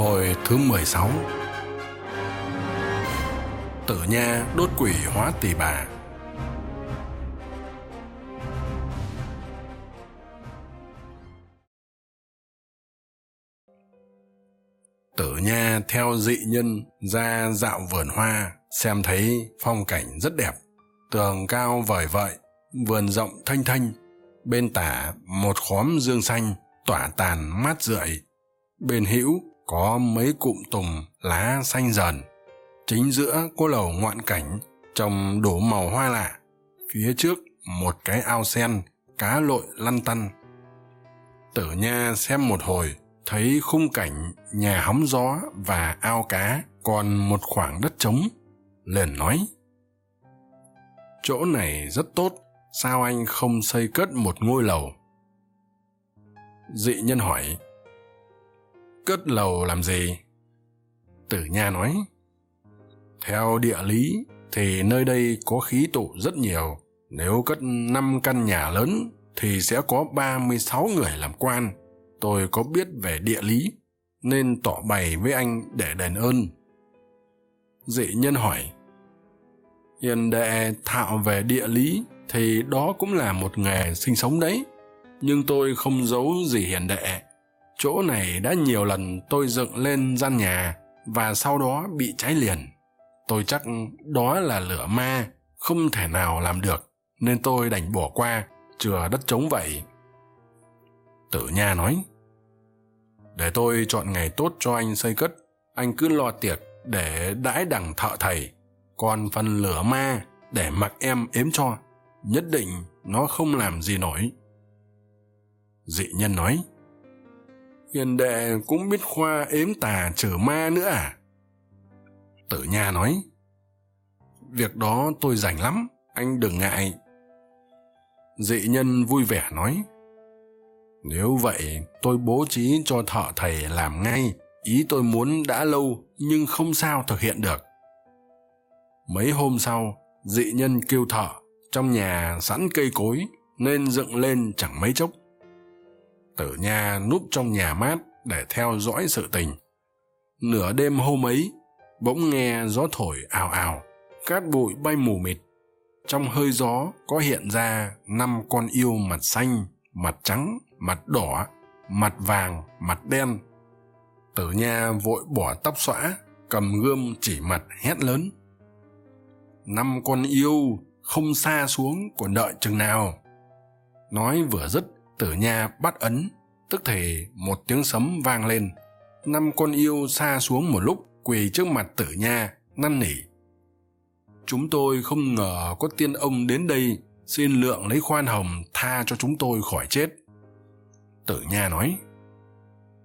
Hồi thứ mười sáu. Tử Nha đốt quỷ hóa tỷ bà. Tử Nha theo dị nhân ra dạo vườn hoa, xem thấy phong cảnh rất đẹp. Tường cao vời vợi, vườn rộng thanh thanh, bên tả một khóm dương xanh tỏa tàn mát rượi. Bên hữu có mấy cụm tùng lá xanh dần. Chính giữa có lầu ngoạn cảnh trồng đủ màu hoa lạ. Phía trước, một cái ao sen, cá lội lăn tăn. Tử nha xem một hồi, thấy khung cảnh, nhà hóng gió và ao cá còn một khoảng đất trống, liền nói, chỗ này rất tốt, sao anh không xây cất một ngôi lầu? Dị nhân hỏi cất lầu làm gì? Tử nha nói, theo địa lý thì nơi đây có khí tụ rất nhiều. Nếu cất năm căn nhà lớn thì sẽ có ba mươi sáu người làm quan. Tôi có biết về địa lý, nên tỏ bày với anh để đền ơn. Dị nhân hỏi, hiền đệ thạo về địa lý thì đó cũng là một nghề sinh sống đấy, nhưng tôi không giấu gì hiền đệ chỗ này đã nhiều lần tôi dựng lên gian nhà và sau đó bị cháy liền. Tôi chắc đó là lửa ma, không thể nào làm được, nên tôi đành bỏ qua, chừa đất trống vậy. Tử nha nói, để tôi chọn ngày tốt cho anh xây cất, anh cứ lo tiệc để đãi đằng thợ thầy, còn phần lửa ma để mặc em ếm cho, nhất định nó không làm gì nổi. Dị nhân nói hiền đệ cũng biết khoa ếm tà trừ ma nữa à? Tử nha nói, việc đó tôi rảnh lắm, anh đừng ngại. Dị nhân vui vẻ nói, nếu vậy tôi bố trí cho thợ thầy làm ngay, ý tôi muốn đã lâu nhưng không sao thực hiện được. Mấy hôm sau, dị nhân kêu thợ, trong nhà sẵn cây cối nên dựng lên chẳng mấy chốc tử nha núp trong nhà mát để theo dõi sự tình. Nửa đêm hôm ấy, bỗng nghe gió thổi ào ào, cát bụi bay mù mịt. Trong hơi gió có hiện ra năm con yêu mặt xanh, mặt trắng, mặt đỏ, mặt vàng, mặt đen. Tử nha vội bỏ tóc xõa, cầm gươm chỉ mặt hét lớn. Năm con yêu không xa xuống còn đợi chừng nào. Nói vừa dứt tử nha bắt ấn, tức thể một tiếng sấm vang lên. Năm con yêu xa xuống một lúc, quỳ trước mặt tử nha, năn nỉ. Chúng tôi không ngờ có tiên ông đến đây, xin lượng lấy khoan hồng tha cho chúng tôi khỏi chết. Tử nha nói,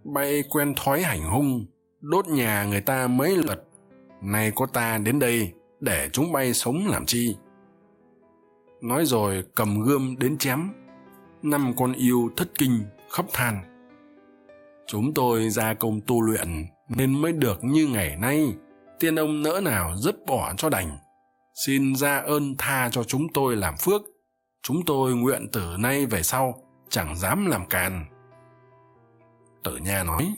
bay quen thói hành hung, đốt nhà người ta mấy lượt. Nay có ta đến đây, để chúng bay sống làm chi? Nói rồi cầm gươm đến chém năm con yêu thất kinh khóc than. Chúng tôi ra công tu luyện nên mới được như ngày nay. Tiên ông nỡ nào dứt bỏ cho đành. Xin ra ơn tha cho chúng tôi làm phước. Chúng tôi nguyện từ nay về sau chẳng dám làm càn. Tử nha nói,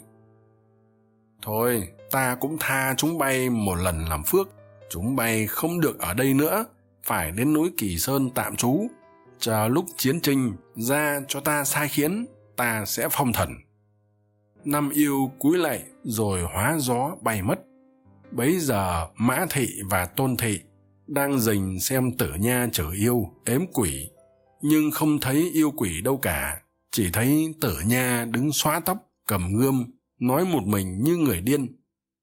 thôi, ta cũng tha chúng bay một lần làm phước. Chúng bay không được ở đây nữa. Phải đến núi kỳ sơn tạm trú chờ lúc chiến tranh ra cho ta sai khiến, ta sẽ phong thần. Năm yêu cúi lạy rồi hóa gió bay mất. Bấy giờ mã thị và tôn thị đang dình xem tử nha chở yêu, ếm quỷ. Nhưng không thấy yêu quỷ đâu cả, chỉ thấy tử nha đứng xóa tóc, cầm gươm, nói một mình như người điên.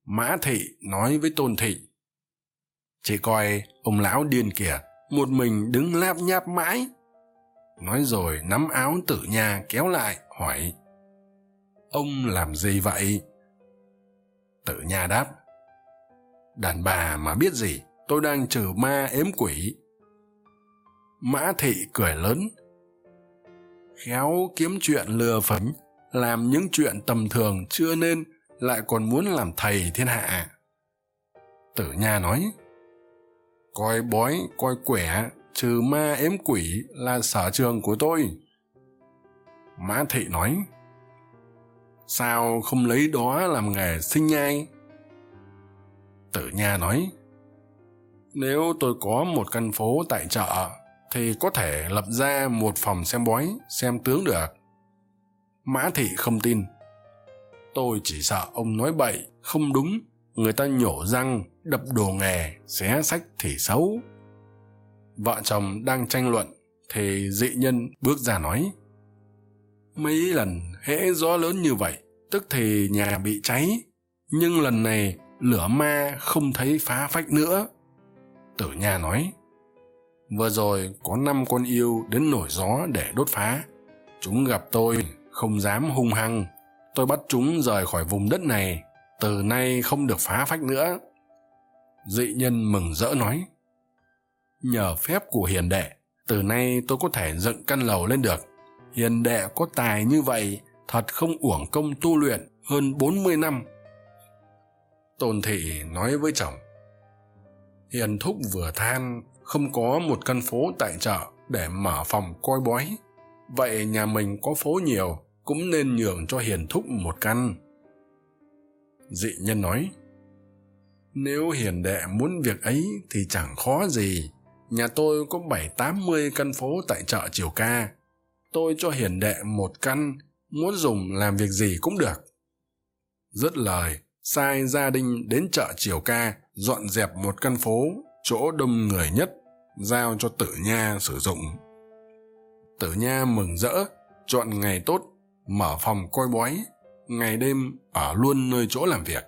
Mã thị nói với tôn thị, chị coi, ông lão điên kìa, một mình đứng láp nháp mãi nói rồi nắm áo tử nha kéo lại, hỏi, ông làm gì vậy? Tử nha đáp, đàn bà mà biết gì, tôi đang trừ ma ếm quỷ. Mã thị cười lớn, khéo kiếm chuyện lừa phỉnh, làm những chuyện tầm thường chưa nên, lại còn muốn làm thầy thiên hạ. Tử nha nói, coi bói, coi quẻ trừ ma ếm quỷ là sở trường của tôi. Mã thị nói, sao không lấy đó làm nghề sinh nhai? Tử nha nói, nếu tôi có một căn phố tại chợ, thì có thể lập ra một phòng xem bói, xem tướng được. Mã thị không tin. Tôi chỉ sợ ông nói bậy, không đúng. Người ta nhổ răng, đập đồ nghề, xé sách thì xấu vợ chồng đang tranh luận, thì dị nhân bước ra nói, mấy lần hễ gió lớn như vậy, tức thì nhà bị cháy, nhưng lần này lửa ma không thấy phá phách nữa. Tử nha nói, vừa rồi có năm con yêu đến nổi gió để đốt phá. Chúng gặp tôi, không dám hung hăng. Tôi bắt chúng rời khỏi vùng đất này, từ nay không được phá phách nữa. Dị nhân mừng rỡ nói nhờ phép của hiền đệ. Từ nay tôi có thể dựng căn lầu lên được. Hiền đệ có tài như vậy, thật không uổng công tu luyện hơn bốn mươi năm. Tôn thị nói với chồng, hiền thúc vừa than, không có một căn phố tại chợ để mở phòng coi bói. Vậy nhà mình có phố nhiều, cũng nên nhường cho hiền thúc một căn. Dị nhân nói, nếu hiền đệ muốn việc ấy thì chẳng khó gì nhà tôi có bảy tám mươi căn phố tại chợ triều ca. Tôi cho hiền đệ một căn, muốn dùng làm việc gì cũng được. Dứt lời, sai gia đình đến chợ triều ca dọn dẹp một căn phố, chỗ đông người nhất, giao cho tử nha sử dụng. Tử nha mừng rỡ, chọn ngày tốt, mở phòng coi bói, ngày đêm ở luôn nơi chỗ làm việc.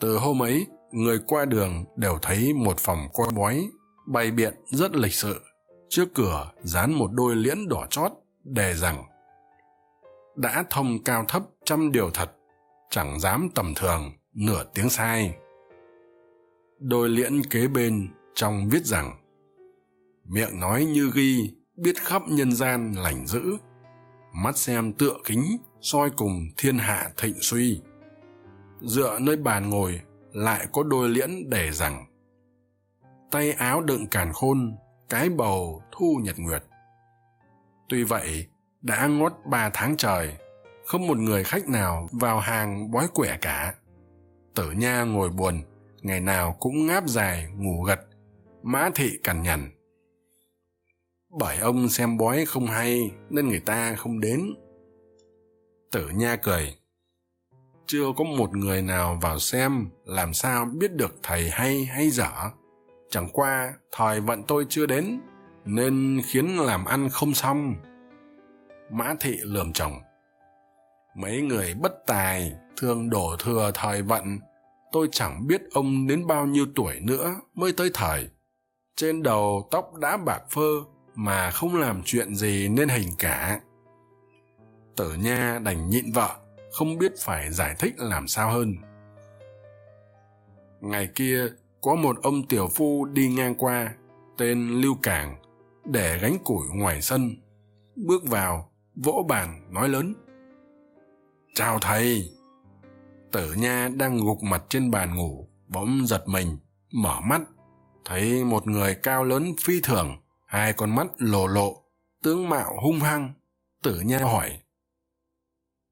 Từ hôm ấy, người qua đường đều thấy một phòng coi bói bày biện rất lịch sự. Trước cửa, dán một đôi liễn đỏ chót, đề rằng, đã thông cao thấp trăm điều thật, chẳng dám tầm thường, nửa tiếng sai. Đôi liễn kế bên trong viết rằng, miệng nói như ghi, biết khắp nhân gian lành dữ, mắt xem tựa kính, soi cùng thiên hạ thịnh suy. Dựa nơi bàn ngồi, lại có đôi liễn để rằng tay áo đựng càn khôn, cái bầu thu nhật nguyệt. Tuy vậy, đã ngót ba tháng trời, không một người khách nào vào hàng bói quẻ cả. Tử nha ngồi buồn, ngày nào cũng ngáp dài, ngủ gật, mã thị cằn nhằn. Bởi ông xem bói không hay, nên người ta không đến. Tử nha cười, chưa có một người nào vào xem, làm sao biết được thầy hay hay dở? Chẳng qua, thời vận tôi chưa đến, nên khiến làm ăn không xong. Mã thị lườm chồng. Mấy người bất tài thường đổ thừa thời vận, tôi chẳng biết ông đến bao nhiêu tuổi nữa mới tới thời. Trên đầu tóc đã bạc phơ mà không làm chuyện gì nên hình cả. Tử nha đành nhịn vợ, không biết phải giải thích làm sao hơn. Ngày kia có một ông tiểu phu đi ngang qua, tên lưu cảng, để gánh củi ngoài sân. Bước vào, vỗ bàn, nói lớn. Chào thầy. Tử nha đang gục mặt trên bàn ngủ, bỗng giật mình, mở mắt. Thấy một người cao lớn phi thường, hai con mắt lồ lộ, tướng mạo hung hăng. Tử nha hỏi,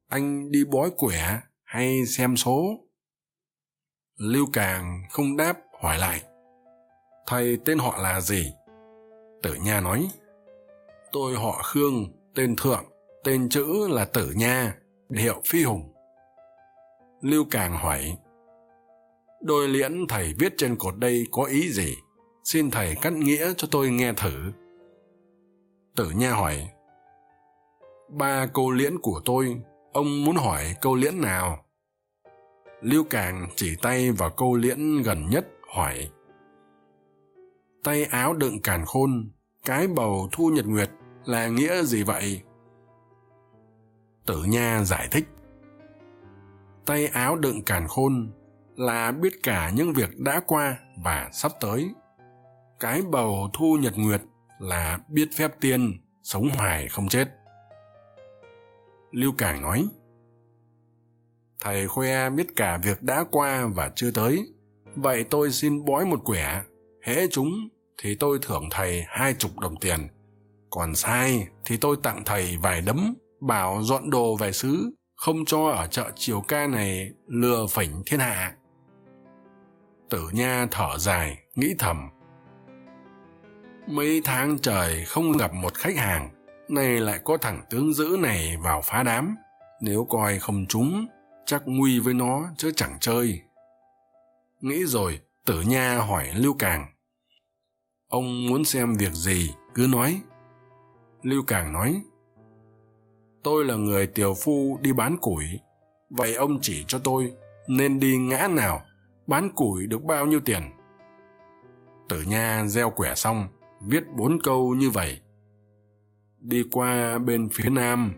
anh đi bói quẻ hay xem số? Lưu càng không đáp hỏi lại. Thầy tên họ là gì? Tử nha nói. Tôi họ khương, tên thượng, tên chữ là tử nha, hiệu phi hùng. Lưu càng hỏi. Đôi liễn thầy viết trên cột đây có ý gì? Xin thầy cắt nghĩa cho tôi nghe thử. Tử nha hỏi. Ba câu liễn của tôi, ông muốn hỏi câu liễn nào? Lưu càng chỉ tay vào câu liễn gần nhất hỏi. Tay áo đựng càn khôn, cái bầu thu nhật nguyệt là nghĩa gì vậy? Tử nha giải thích. Tay áo đựng càn khôn là biết cả những việc đã qua và sắp tới. Cái bầu thu nhật nguyệt là biết phép tiên, sống hoài không chết. Lưu cảng nói. Thầy khoe biết cả việc đã qua và chưa tới vậy tôi xin bói một quẻ. Hễ chúng thì tôi thưởng thầy hai chục đồng tiền. Còn sai thì tôi tặng thầy vài đấm, bảo dọn đồ về xứ, không cho ở chợ chiều ca này lừa phỉnh thiên hạ. Tử nha thở dài, nghĩ thầm. Mấy tháng trời không gặp một khách hàng, nay lại có thằng tướng dữ này vào phá đám. Nếu coi không trúng, chắc nguy với nó chứ chẳng chơi nghĩ rồi, tử nha hỏi lưu càng. Ông muốn xem việc gì, cứ nói. Lưu càng nói, tôi là người tiều phu đi bán củi. Vậy ông chỉ cho tôi, nên đi ngã nào, bán củi được bao nhiêu tiền? Tử nha gieo quẻ xong, viết bốn câu như vậy. Đi qua bên phía nam,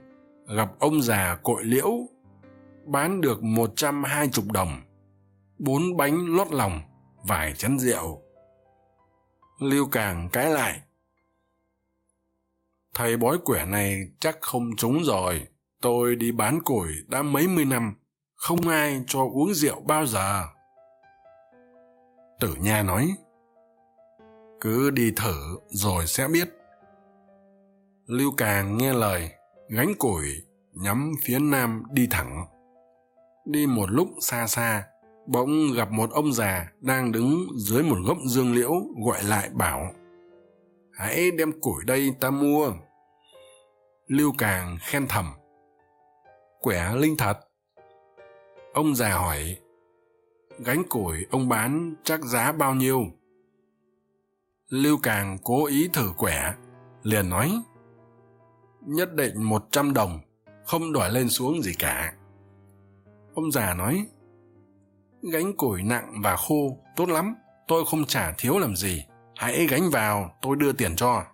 gặp ông già cội liễu, bán được một trăm hai chục đồng bốn bánh lót lòng, vài chén rượu. Lưu càng cãi lại, thầy bói quẻ này chắc không trúng rồi. Tôi đi bán củi đã mấy mươi năm, không ai cho uống rượu bao giờ. Tử nha nói, cứ đi thử rồi sẽ biết. Lưu càng nghe lời, gánh củi nhắm phía nam đi thẳng. Đi một lúc xa xa bỗng gặp một ông già đang đứng dưới một gốc dương liễu gọi lại bảo, hãy đem củi đây ta mua. Lưu càng khen thầm, quẻ linh thật. Ông già hỏi, gánh củi ông bán chắc giá bao nhiêu? Lưu càng cố ý thử quẻ, liền nói, nhất định một trăm đồng, không đòi lên xuống gì cả. Ông già nói gánh củi nặng và khô, tốt lắm. Tôi không trả thiếu làm gì. Hãy gánh vào, tôi đưa tiền cho.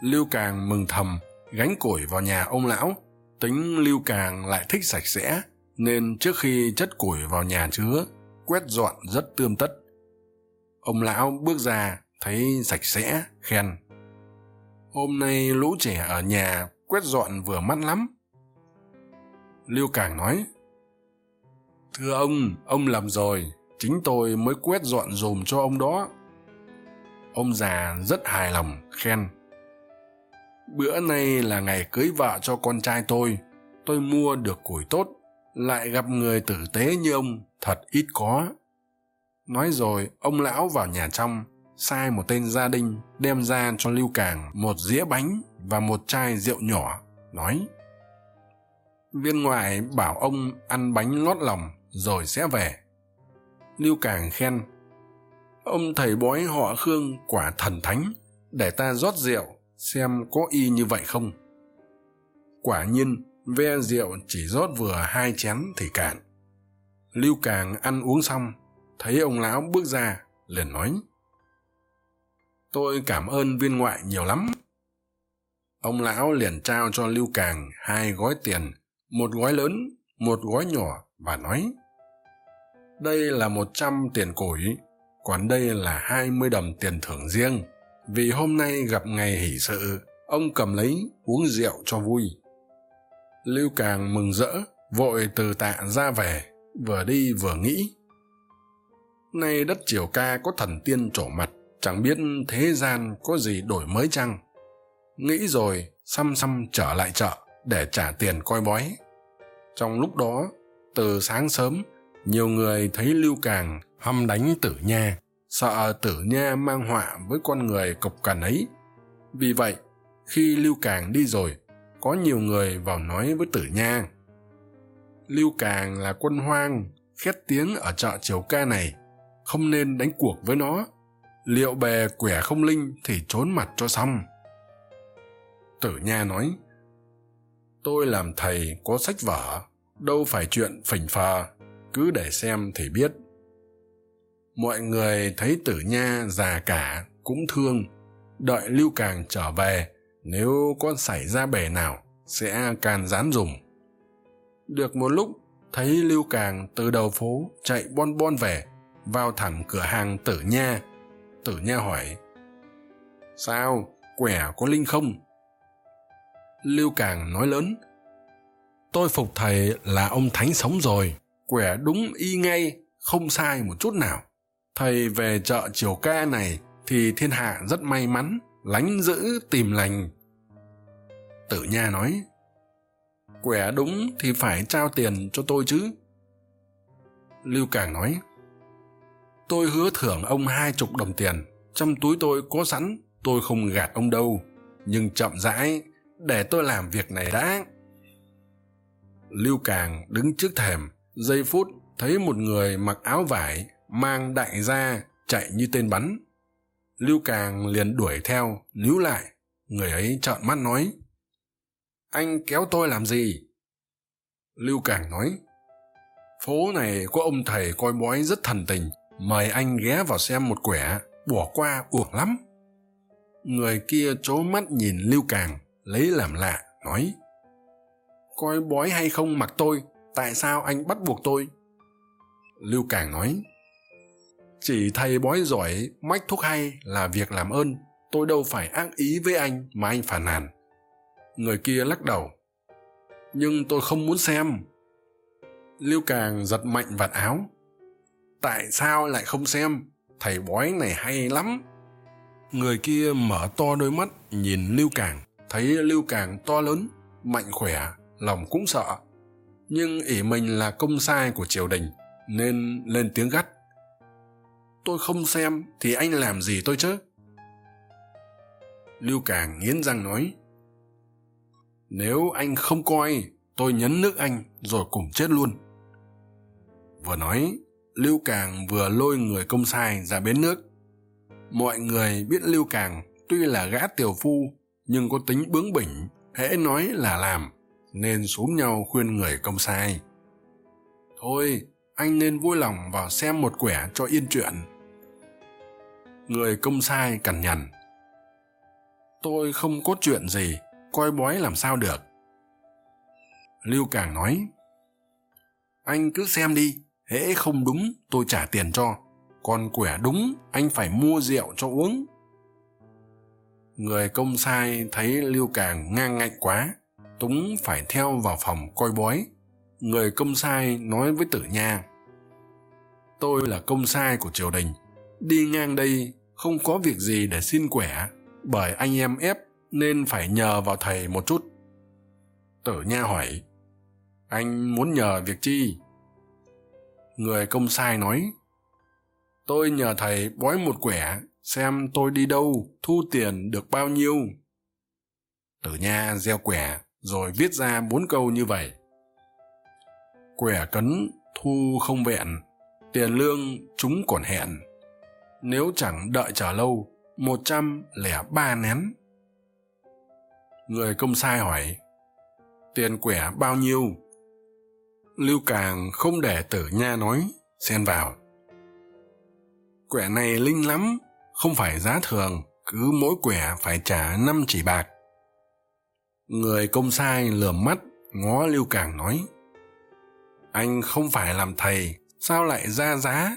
Lưu càng mừng thầm, gánh củi vào nhà ông lão. Tính lưu càng lại thích sạch sẽ, nên trước khi chất củi vào nhà chứa, quét dọn rất tươm tất. Ông lão bước ra, thấy sạch sẽ, khen. Hôm nay lũ trẻ ở nhà quét dọn vừa mắt lắm. Lưu càng nói thưa ông ông lầm rồi, chính tôi mới quét dọn dùm cho ông đó. Ông già rất hài lòng, khen. Bữa nay là ngày cưới vợ cho con trai tôi tôi mua được củi tốt, lại gặp người tử tế như ông, thật ít có. Nói rồi, ông lão vào nhà trong, sai một tên gia đình đem ra cho lưu càng một dĩa bánh và một chai rượu nhỏ, nói. Viên ngoại bảo ông ăn bánh lót lòng rồi sẽ về. Lưu càng khen, ông thầy bói họ khương quả thần thánh, để ta rót rượu, xem có y như vậy không? Quả nhiên, ve rượu chỉ rót vừa hai chén thì cạn. Lưu càng ăn uống xong, thấy ông lão bước ra, liền nói, tôi cảm ơn viên ngoại nhiều lắm. Ông lão liền trao cho lưu càng hai gói tiền, một gói lớn, một gói nhỏ và nói đây là một trăm tiền củi còn đây là hai mươi đồng tiền thưởng riêng. Vì hôm nay gặp ngày hỷ sự, ông cầm lấy, uống rượu cho vui. Lưu càng mừng rỡ, vội từ tạ ra về, vừa đi vừa nghĩ. Nay đất triều ca có thần tiên trổ mặt, chẳng biết thế gian có gì đổi mới chăng? Nghĩ rồi, xăm xăm trở lại chợ để trả tiền coi bói. Trong lúc đó, từ sáng sớm nhiều người thấy lưu càng hăm đánh tử nha, sợ tử nha mang họa với con người cộc cằn ấy. Vì vậy, khi lưu càng đi rồi, có nhiều người vào nói với tử nha. Lưu càng là quân hoang, khét tiếng ở chợ triều ca này, không nên đánh cuộc với nó. Liệu bè quẻ không linh thì trốn mặt cho xong. Tử nha nói, tôi làm thầy có sách vở, đâu phải chuyện phỉnh phờ cứ để xem thì biết. Mọi người thấy tử nha già cả cũng thương, đợi lưu càng trở về, nếu có xảy ra bể nào sẽ can rán dùng. Được một lúc, thấy lưu càng từ đầu phố chạy bon bon về, vào thẳng cửa hàng tử nha. Tử nha hỏi, sao, quẻ có linh không? Lưu càng nói lớn, tôi phục thầy là ông thánh sống rồi quẻ đúng y ngay, không sai một chút nào. Thầy về chợ triều ca này thì thiên hạ rất may mắn, lánh giữ tìm lành. Tử nha nói, quẻ đúng thì phải trao tiền cho tôi chứ. Lưu càng nói, tôi hứa thưởng ông hai chục đồng tiền trong túi tôi có sẵn, tôi không gạt ông đâu. Nhưng chậm rãi, để tôi làm việc này đã. Lưu càng đứng trước thềm giây phút thấy một người mặc áo vải mang đại gia chạy như tên bắn. Lưu càng liền đuổi theo, níu lại. Người ấy trợn mắt nói, anh kéo tôi làm gì? Lưu càng nói, phố này có ông thầy coi bói rất thần tình, mời anh ghé vào xem một quẻ, bỏ qua uổng lắm. Người kia trố mắt nhìn lưu càng, lấy làm lạ, nói, coi bói hay không mặc tôi tại sao anh bắt buộc tôi? Lưu càng nói, chỉ thầy bói giỏi mách thuốc hay là việc làm ơn, tôi đâu phải ác ý với anh mà anh phản nàn. Người kia lắc đầu, nhưng tôi không muốn xem. Lưu càng giật mạnh vạt áo, tại sao lại không xem? Thầy bói này hay lắm. Người kia mở to đôi mắt nhìn lưu càng thấy lưu càng to lớn, mạnh khỏe, lòng cũng sợ nhưng ỷ mình là công sai của triều đình, nên lên tiếng gắt. Tôi không xem thì anh làm gì tôi chứ? Lưu càng nghiến răng nói, nếu anh không coi, tôi nhấn nước anh rồi cùng chết luôn. Vừa nói, lưu càng vừa lôi người công sai ra bến nước. Mọi người biết lưu càng tuy là gã tiều phu, nhưng có tính bướng bỉnh, hễ nói là làm nên xúm nhau khuyên người công sai. Thôi, anh nên vui lòng vào xem một quẻ cho yên chuyện. Người công sai cằn nhằn. Tôi không có chuyện gì, coi bói làm sao được. Lưu càng nói, anh cứ xem đi, hễ không đúng tôi trả tiền cho, còn quẻ đúng anh phải mua rượu cho uống. Người công sai thấy lưu càng ngang ngạnh quá túng phải theo vào phòng coi bói. Người công sai nói với tử nha, tôi là công sai của triều đình, đi ngang đây không có việc gì để xin quẻ, bởi anh em ép nên phải nhờ vào thầy một chút. Tử nha hỏi, anh muốn nhờ việc chi? Người công sai nói, tôi nhờ thầy bói một quẻ, xem tôi đi đâu, thu tiền được bao nhiêu. Tử nha gieo quẻ rồi viết ra bốn câu như vậy. Quẻ cấn, thu không vẹn, tiền lương chúng còn hẹn. Nếu chẳng đợi chờ lâu, một trăm lẻ ba nén. Người công sai hỏi, tiền quẻ bao nhiêu? Lưu càng không để tử nha nói, xen vào. Quẻ này linh lắm, không phải giá thường, cứ mỗi quẻ phải trả năm chỉ bạc người công sai lườm mắt, ngó lưu càng nói, anh không phải làm thầy, sao lại ra giá?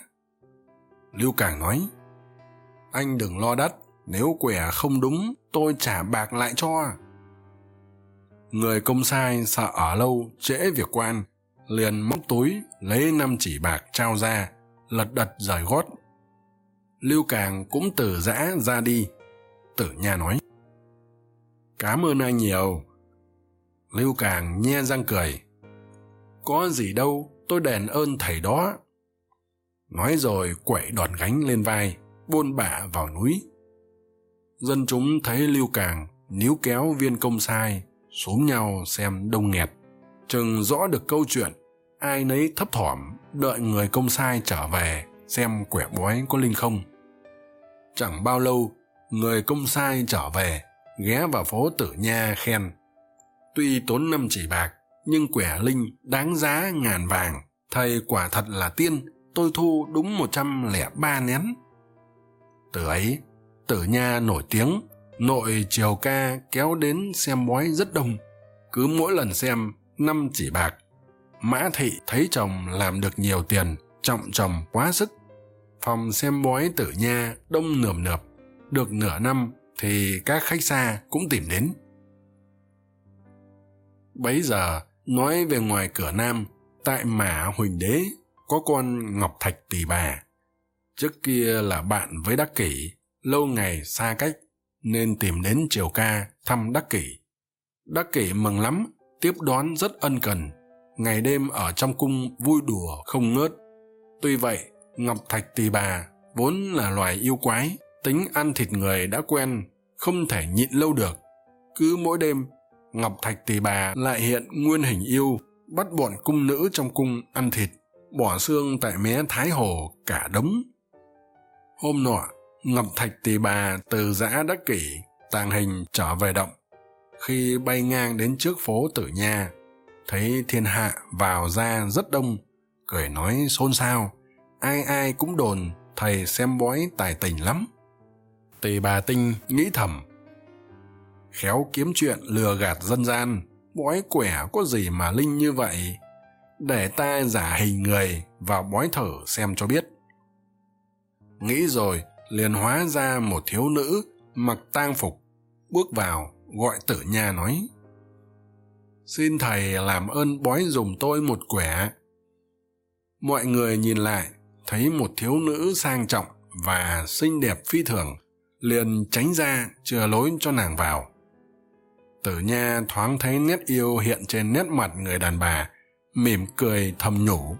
Lưu càng nói, anh đừng lo đắt, nếu quẻ không đúng, tôi trả bạc lại cho. Người công sai sợ ở lâu, trễ việc quan, liền móc túi, lấy năm chỉ bạc trao ra, lật đật rời gót. Lưu càng cũng từ giã ra đi. Tử nha nói cám ơn anh nhiều. Lưu càng nhe răng cười. Có gì đâu, tôi đền ơn thầy đó. Nói rồi quẩy đòn gánh lên vai, buôn bả vào núi. Dân chúng thấy lưu càng níu kéo viên công sai xúm nhau xem đông nghẹt. Chừng rõ được câu chuyện, ai nấy thấp thỏm đợi người công sai trở về xem quẻ bói có linh không. Chẳng bao lâu, người công sai trở về ghé vào phố tử nha khen. Tuy tốn năm chỉ bạc, nhưng quẻ linh đáng giá ngàn vàng. Thầy quả thật là tiên, tôi thu đúng một trăm lẻ ba nén. Từ ấy, tử nha nổi tiếng, nội triều ca kéo đến xem bói rất đông. Cứ mỗi lần xem, năm chỉ bạc, mã thị thấy chồng làm được nhiều tiền, trọng chồng quá sức. Phòng xem bói tử nha đông nườm nượp, được nửa năm thì các khách xa cũng tìm đến. Bấy giờ, nói về ngoài cửa nam, tại mã huỳnh đế, có con ngọc thạch tỳ bà. Trước kia là bạn với đắc kỷ, lâu ngày xa cách, nên tìm đến triều ca thăm đắc kỷ. Đắc kỷ mừng lắm, tiếp đón rất ân cần. Ngày đêm ở trong cung vui đùa không ngớt. Tuy vậy, ngọc thạch tỳ bà vốn là loài yêu quái, tính ăn thịt người đã quen không thể nhịn lâu được. Cứ mỗi đêm, ngọc thạch tỳ bà lại hiện nguyên hình yêu, bắt bọn cung nữ trong cung ăn thịt, bỏ xương tại mé thái hồ cả đống. Hôm nọ, ngọc thạch tỳ bà từ giã đắc kỷ, tàng hình trở về động. Khi bay ngang đến trước phố tử nha, thấy thiên hạ vào ra rất đông, cười nói xôn xao. Ai ai cũng đồn thầy xem bói tài tình lắm tề bà tinh nghĩ thầm. Khéo kiếm chuyện lừa gạt dân gian, bói quẻ có gì mà linh như vậy? Để ta giả hình người vào bói thử xem cho biết. Nghĩ rồi, liền hóa ra một thiếu nữ mặc tang phục, bước vào, gọi tử nha nói. Xin thầy làm ơn bói dùng tôi một quẻ. Mọi người nhìn lại, thấy một thiếu nữ sang trọng và xinh đẹp phi thường liền tránh ra, chừa lối cho nàng vào. Tử nha thoáng thấy nét yêu hiện trên nét mặt người đàn bà, mỉm cười thầm nhủ.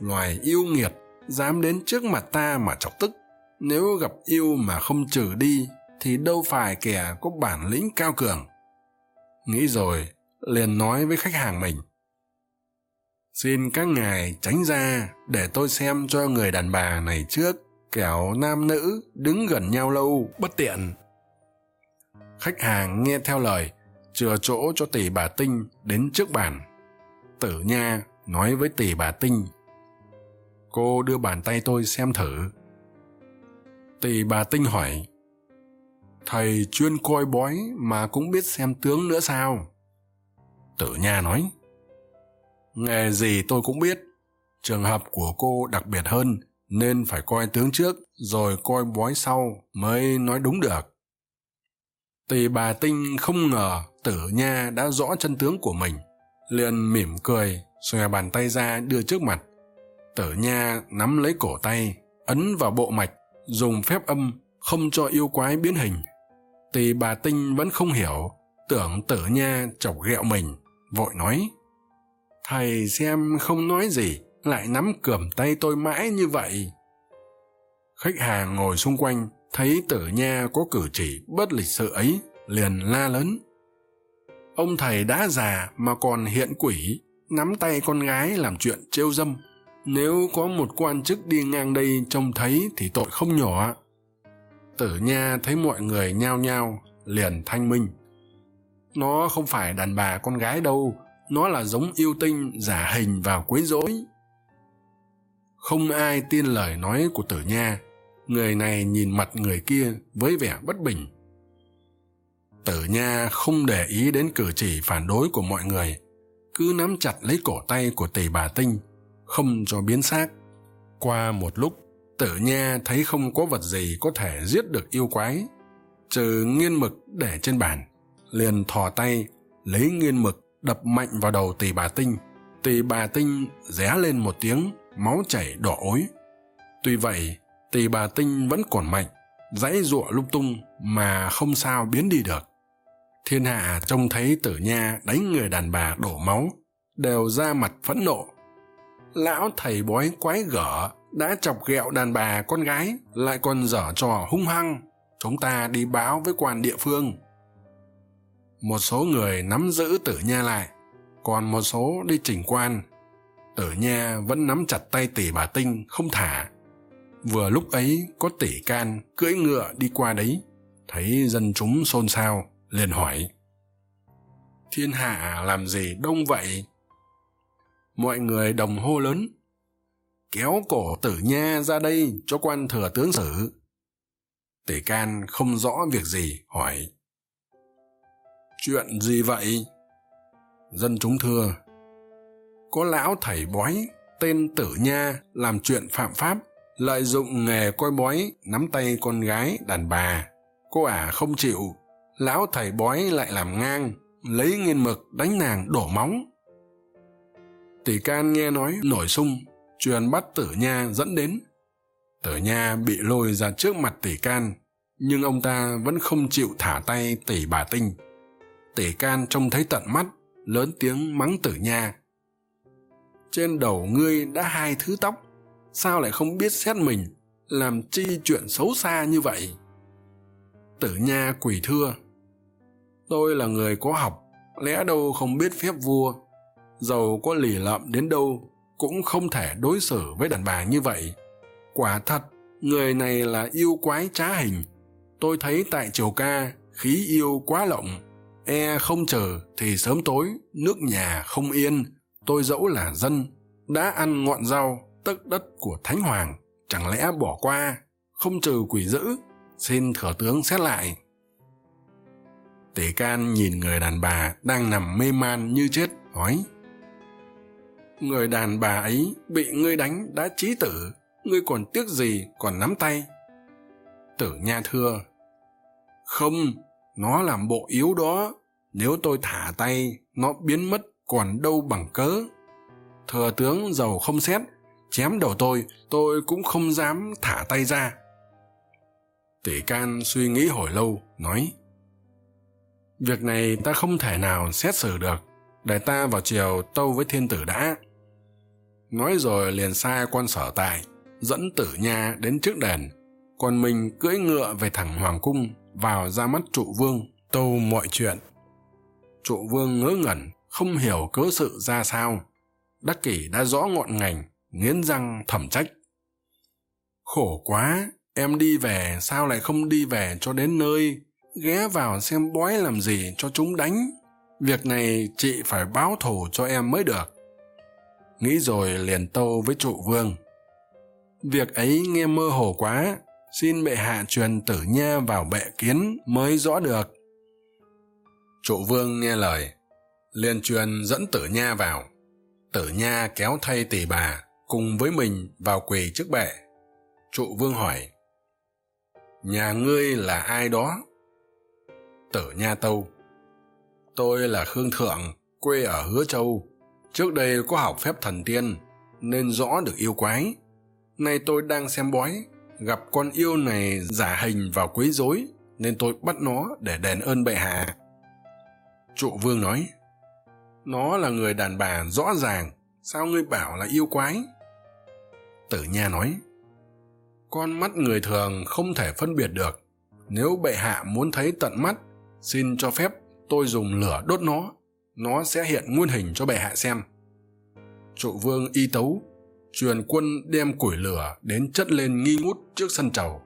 Loài yêu nghiệt dám đến trước mặt ta mà chọc tức, nếu gặp yêu mà không trừ đi, thì đâu phải kẻ có bản lĩnh cao cường. Nghĩ rồi, liền nói với khách hàng mình. Xin các ngài tránh ra để tôi xem cho người đàn bà này trước kẻo nam nữ đứng gần nhau lâu, bất tiện. Khách hàng nghe theo lời, chừa chỗ cho tỷ bà tinh đến trước bàn. Tử nha nói với tỷ bà tinh, cô đưa bàn tay tôi xem thử. Tỷ bà tinh hỏi, thầy chuyên coi bói mà cũng biết xem tướng nữa sao? Tử nha nói, nghề gì tôi cũng biết, trường hợp của cô đặc biệt hơn nên phải coi tướng trước, rồi coi bói sau mới nói đúng được. Tỳ bà tinh không ngờ tử nha đã rõ chân tướng của mình, liền mỉm cười xòe bàn tay ra đưa trước mặt. Tử nha nắm lấy cổ tay, ấn vào bộ mạch, dùng phép âm không cho yêu quái biến hình. Tỳ bà tinh vẫn không hiểu, tưởng tử nha chọc ghẹo mình, vội nói, thầy xem không nói gì lại nắm cườm tay tôi mãi như vậy. Khách hàng ngồi xung quanh, thấy tử nha có cử chỉ bất lịch sự ấy, liền la lớn. Ông thầy đã già mà còn hiện quỷ, nắm tay con gái làm chuyện trêu dâm. Nếu có một quan chức đi ngang đây trông thấy thì tội không nhỏ. Tử nha thấy mọi người nhao nhao, liền thanh minh. Nó không phải đàn bà con gái đâu, nó là giống yêu tinh giả hình vào quấy rối không ai tin lời nói của tử nha. Người này nhìn mặt người kia với vẻ bất bình. Tử nha không để ý đến cử chỉ phản đối của mọi người. Cứ nắm chặt lấy cổ tay của tỷ bà tinh, không cho biến xác. Qua một lúc, tử nha thấy không có vật gì có thể giết được yêu quái. Trừ nghiên mực để trên bàn, liền thò tay, lấy nghiên mực đập mạnh vào đầu tỷ bà tinh. Tỷ bà tinh ré lên một tiếng máu chảy đỏ ối. Tuy vậy tỷ bà tinh vẫn còn mạnh, dãy giụa lung tung mà không sao biến đi được. Thiên hạ trông thấy tử nha đánh người đàn bà đổ máu, đều ra mặt phẫn nộ. Lão thầy bói quái gở đã chọc ghẹo đàn bà con gái lại còn dở trò hung hăng. Chúng ta đi báo với quan địa phương. Một số người nắm giữ tử nha lại, còn một số đi chỉnh quan tử nha vẫn nắm chặt tay tỷ bà tinh, không thả. Vừa lúc ấy, có tỷ can cưỡi ngựa đi qua đấy. Thấy dân chúng xôn xao, liền hỏi, thiên hạ làm gì đông vậy? Mọi người đồng hô lớn, kéo cổ tử nha ra đây cho quan thừa tướng xử. Tỷ can không rõ việc gì, hỏi, chuyện gì vậy? Dân chúng thưa có lão thầy bói tên tử nha làm chuyện phạm pháp, lợi dụng nghề coi bói, nắm tay con gái đàn bà. Cô ả không chịu, lão thầy bói lại làm ngang, lấy nghiên mực đánh nàng đổ móng tỷ can nghe nói nổi sung, truyền bắt tử nha dẫn đến. Tử nha bị lôi ra trước mặt tỷ can, nhưng ông ta vẫn không chịu thả tay tỷ bà tinh. Tỷ can trông thấy tận mắt, lớn tiếng mắng tử nha trên đầu ngươi đã hai thứ tóc, sao lại không biết xét mình, làm chi chuyện xấu xa như vậy? Tử nha quỳ thưa, tôi là người có học, lẽ đâu không biết phép vua? Dầu có lì lợm đến đâu cũng không thể đối xử với đàn bà như vậy. Quả thật, người này là yêu quái trá hình. Tôi thấy tại triều ca, khí yêu quá lộng e không chờ thì sớm tối nước nhà không yên tôi dẫu là dân, đã ăn ngọn rau, tấc đất của thánh hoàng, chẳng lẽ bỏ qua, không trừ quỷ dữ? Xin thừa tướng xét lại. Tể can nhìn người đàn bà đang nằm mê man như chết hỏi người đàn bà ấy bị ngươi đánh đã chí tử, ngươi còn tiếc gì còn nắm tay? Tử nha thưa, không, nó làm bộ yếu đó, nếu tôi thả tay, nó biến mất còn đâu bằng cớ. Thừa tướng giàu không xét, chém đầu tôi tôi cũng không dám thả tay ra. Tỷ can suy nghĩ hồi lâu, nói, việc này ta không thể nào xét xử được. Để ta vào chiều tâu với thiên tử đã. Nói rồi liền sai quan sở tài dẫn tử nha đến trước đền. Còn mình cưỡi ngựa về thẳng hoàng cung, vào ra mắt trụ vương, tâu mọi chuyện. Trụ vương ngớ ngẩn không hiểu cớ sự ra sao. Đắc kỷ đã rõ ngọn ngành, nghiến răng thẩm trách. Khổ quá, em đi về sao lại không đi về cho đến nơi? Ghé vào xem bói làm gì cho chúng đánh. Việc này chị phải báo thù cho em mới được. Nghĩ rồi liền tâu với trụ vương. Việc ấy nghe mơ hồ quá, xin bệ hạ truyền tử nha vào bệ kiến mới rõ được. Trụ vương nghe lời liền truyền dẫn tử nha vào. Tử nha kéo thay tỷ bà cùng với mình vào quỳ trước bệ. Trụ vương hỏi, nhà ngươi là ai đó? Tử nha tâu, tôi là khương thượng, quê ở hứa châu. Trước đây có học phép thần tiên, nên rõ được yêu quái. Nay tôi đang xem bói, gặp con yêu này giả hình vào quấy rối, nên tôi bắt nó để đền ơn bệ hạ. Trụ vương nói nó là người đàn bà rõ ràng. Sao ngươi bảo là yêu quái? Tử nha nói, con mắt người thường không thể phân biệt được. Nếu bệ hạ muốn thấy tận mắt, xin cho phép tôi dùng lửa đốt nó. Nó sẽ hiện nguyên hình cho bệ hạ xem. Trụ vương y tấu, truyền quân đem củi lửa đến chất lên nghi ngút trước sân trầu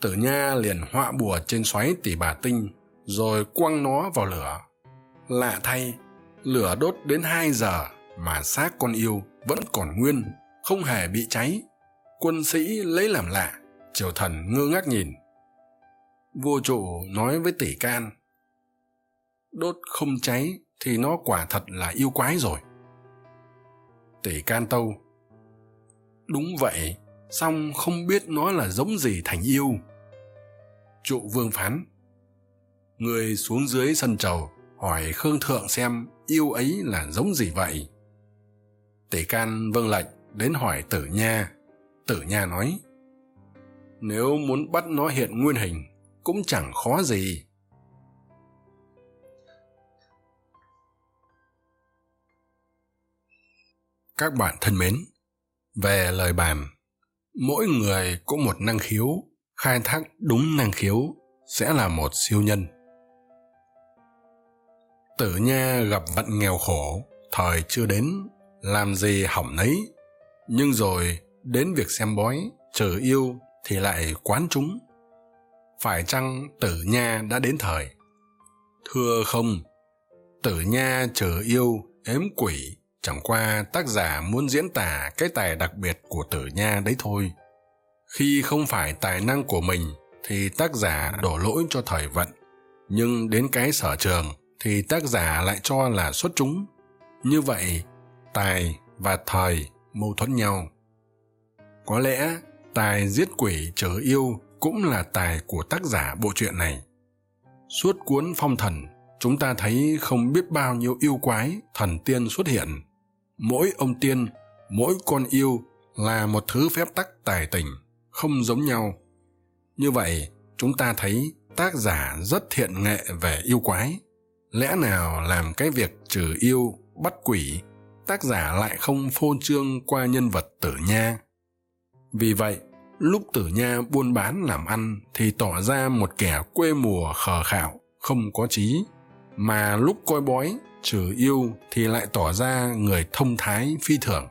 tử nha liền họa bùa trên xoáy tỷ bà tinh, rồi quăng nó vào lửa. Lạ thay lửa đốt đến hai giờ mà xác con yêu vẫn còn nguyên, không hề bị cháy. Quân sĩ lấy làm lạ, triều thần ngơ ngác nhìn. Vua trụ nói với tỷ can, đốt không cháy thì nó quả thật là yêu quái rồi. Tỷ can tâu, đúng vậy, song không biết nó là giống gì thành yêu. Trụ vương phán, người xuống dưới sân trầu hỏi khương thượng xem yêu ấy là giống gì vậy? Tỷ can vâng lệnh đến hỏi tử nha. Tử nha nói, nếu muốn bắt nó hiện nguyên hình cũng chẳng khó gì. Các bạn thân mến, về lời bàn, mỗi người có một năng khiếu, khai thác đúng năng khiếu sẽ là một siêu nhân tử nha gặp vận nghèo khổ, thời chưa đến, làm gì hỏng nấy. Nhưng rồi, đến việc xem bói, trừ yêu thì lại quán chúng. Phải chăng tử nha đã đến thời? Thưa không, tử nha trừ yêu, ếm quỷ, chẳng qua tác giả muốn diễn tả cái tài đặc biệt của tử nha đấy thôi. Khi không phải tài năng của mình thì tác giả đổ lỗi cho thời vận, nhưng đến cái sở trường thì tác giả lại cho là xuất chúng. Như vậy, tài và thời mâu thuẫn nhau. Có lẽ tài giết quỷ chớ yêu cũng là tài của tác giả bộ truyện này. Suốt cuốn phong thần, chúng ta thấy không biết bao nhiêu yêu quái, thần tiên xuất hiện. Mỗi ông tiên, mỗi con yêu là một thứ phép tắc tài tình, không giống nhau. Như vậy, chúng ta thấy tác giả rất thiện nghệ về yêu quái lẽ nào làm cái việc trừ yêu, bắt quỷ, tác giả lại không phô trương qua nhân vật tử nha? Vì vậy, lúc tử nha buôn bán làm ăn thì tỏ ra một kẻ quê mùa khờ khạo, không có trí. Mà lúc coi bói, trừ yêu thì lại tỏ ra người thông thái phi thường.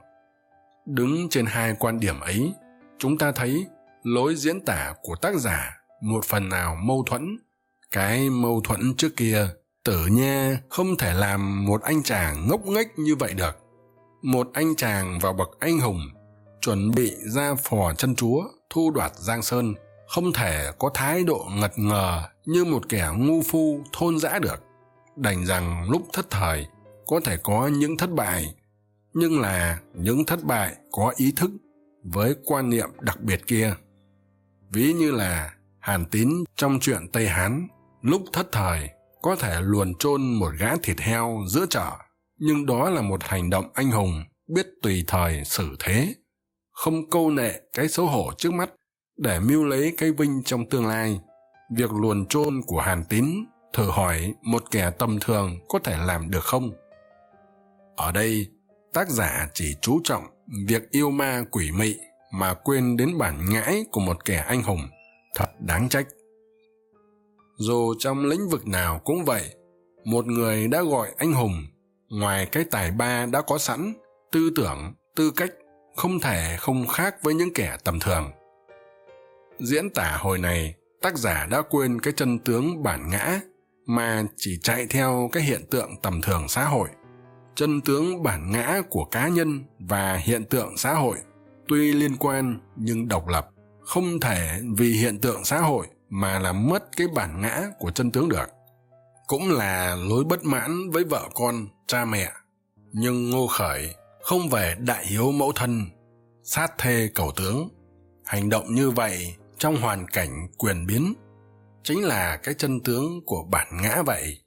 Đứng trên hai quan điểm ấy, chúng ta thấy lối diễn tả của tác giả một phần nào mâu thuẫn. Cái mâu thuẫn trước kia tử nha không thể làm một anh chàng ngốc nghếch như vậy được. Một anh chàng vào bậc anh hùng, chuẩn bị ra phò chân chúa, thu đoạt giang sơn, không thể có thái độ ngật ngờ như một kẻ ngu phu thôn dã được. Đành rằng lúc thất thời, có thể có những thất bại, nhưng là những thất bại có ý thức với quan niệm đặc biệt kia. Ví như là hàn tín trong chuyện tây hán, lúc thất thời có thể luồn chôn một gã thịt heo giữa chợ. Nhưng đó là một hành động anh hùng, biết tùy thời xử thế. Không câu nệ cái xấu hổ trước mắt để mưu lấy cái vinh trong tương lai. Việc luồn chôn của hàn tín thử hỏi một kẻ tầm thường có thể làm được không? Ở đây, tác giả chỉ chú trọng việc yêu ma quỷ mị mà quên đến bản ngãi của một kẻ anh hùng. Thật đáng trách dù trong lĩnh vực nào cũng vậy, một người đã gọi anh hùng, ngoài cái tài ba đã có sẵn, tư tưởng, tư cách không thể không khác với những kẻ tầm thường. Diễn tả hồi này, tác giả đã quên cái chân tướng bản ngã mà chỉ chạy theo cái hiện tượng tầm thường xã hội. Chân tướng bản ngã của cá nhân và hiện tượng xã hội tuy liên quan nhưng độc lập, không thể vì hiện tượng xã hội mà làm mất cái bản ngã của chân tướng được. Cũng là lối bất mãn với vợ con, cha mẹ. Nhưng ngô khởi không về đại hiếu mẫu thân, sát thê cầu tướng. Hành động như vậy trong hoàn cảnh quyền biến chính là cái chân tướng của bản ngã vậy.